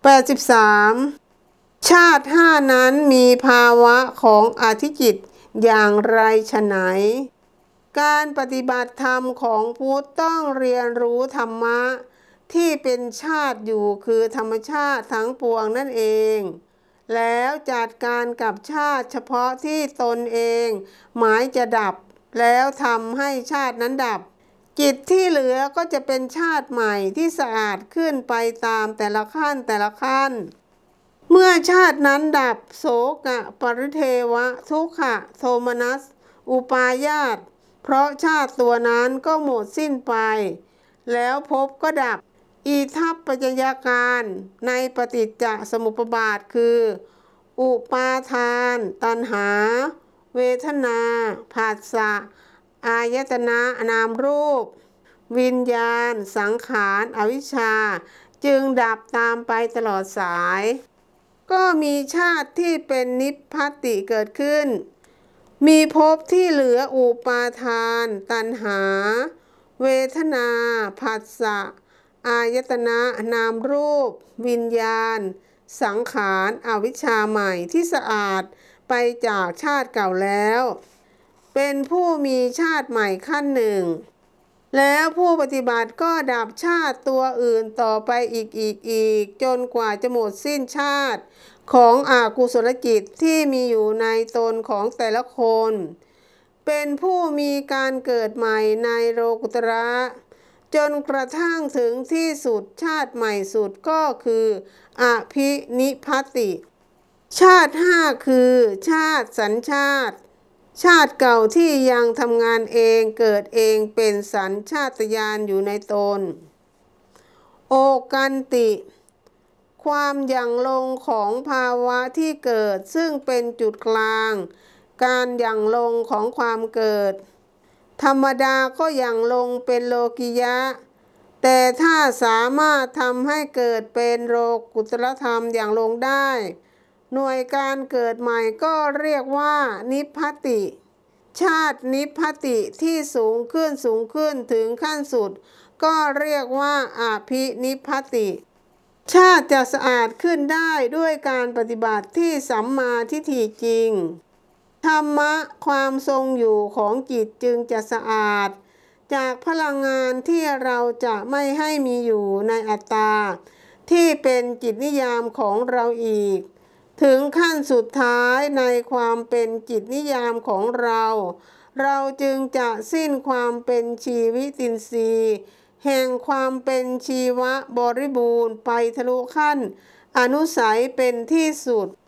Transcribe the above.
83 ชาติห้านั้นมีภาวะของอธิจิตอย่างไรฉะไหน การปฏิบัติธรรมของพุทธต้องเรียนรู้ธรรมะ ที่เป็นชาติอยู่คือธรรมชาติทั้งปวงนั่นเอง แล้วจัดการกับชาติเฉพาะที่ตนเอง หมายจะดับ แล้วทำให้ชาตินั้นดับ จิตที่เหลือก็จะเป็นชาติใหม่ที่สะอาดขึ้นไปตามแต่ละขั้นแต่ละขั้น เมื่อชาตินั้นดับโสกะ ปริเทวะ ทุกขะ โทมนัส อุปายาต เพราะชาติตัวนั้นก็หมดสิ้นไป แล้วภพก็ดับ อีทัพปัจจยาการในปฏิจจสมุปบาทคือ อุปาทาน ตัณหา เวทนาผัสสะ อายตนะนามรูป วิญญาณ สังขารอวิชชา จึงดับตามไปตลอดสาย ก็มีชาติที่เป็นนิพพตติเกิดขึ้น มีภพที่เหลืออุปาทาน ตัณหา เวทนาผัสสะอายตนะนามรูป วิญญาณ สังขารอวิชชาใหม่ที่สะอาดไปจากชาติเก่าแล้ว เป็นผู้มีชาติใหม่ขั้นหนึ่ง แล้วผู้ปฏิบัติก็ดับชาติตัวอื่นต่อไปอีกอีกอีก จนกว่าจะหมดสิ้นชาติของอากุศลจิตที่มีอยู่ในตนของแต่ละคน เป็นผู้มีการเกิดใหม่ในโลกุตระ จนกระทั่งถึงที่สุดชาติใหม่สุดก็คืออภินิพัติ ชาติห้าคือ ชาติสัญชาติ ชาติเก่าที่ยังทำงานเองเกิดเองเป็นสัญชาตญาณอยู่ในตน โอกันติ ความอย่างลงของภาวะที่เกิดซึ่งเป็นจุดกลาง การอย่างลงของความเกิด ธรรมดาก็อย่างลงเป็นโลกิยะ แต่ถ้าสามารถทำให้เกิดเป็นโลกุตรธรรมอย่างลงได้ หน่วยการเกิดใหม่ก็เรียกว่านิพพติ ชาตินิพพติที่สูงขึ้นสูงขึ้นถึงขั้นสุด ก็เรียกว่าอาภินิพพติ ชาติจะสะอาดขึ้นได้ด้วยการปฏิบัติที่สัมมาทิฏฐิจริง ธรรมะความทรงอยู่ของจิตจึงจะสะอาด จากพลังงานที่เราจะไม่ให้มีอยู่ในอัตตาที่เป็นจิตนิยามของเราอีก ถึงขั้นสุดท้ายในความเป็นจิตนิยามของเรา เราจึงจะสิ้นความเป็นชีวิตินทรีย์แห่งความเป็นชีวะบริบูรณ์ไปทะลุขั้น อนุสัยเป็นที่สุด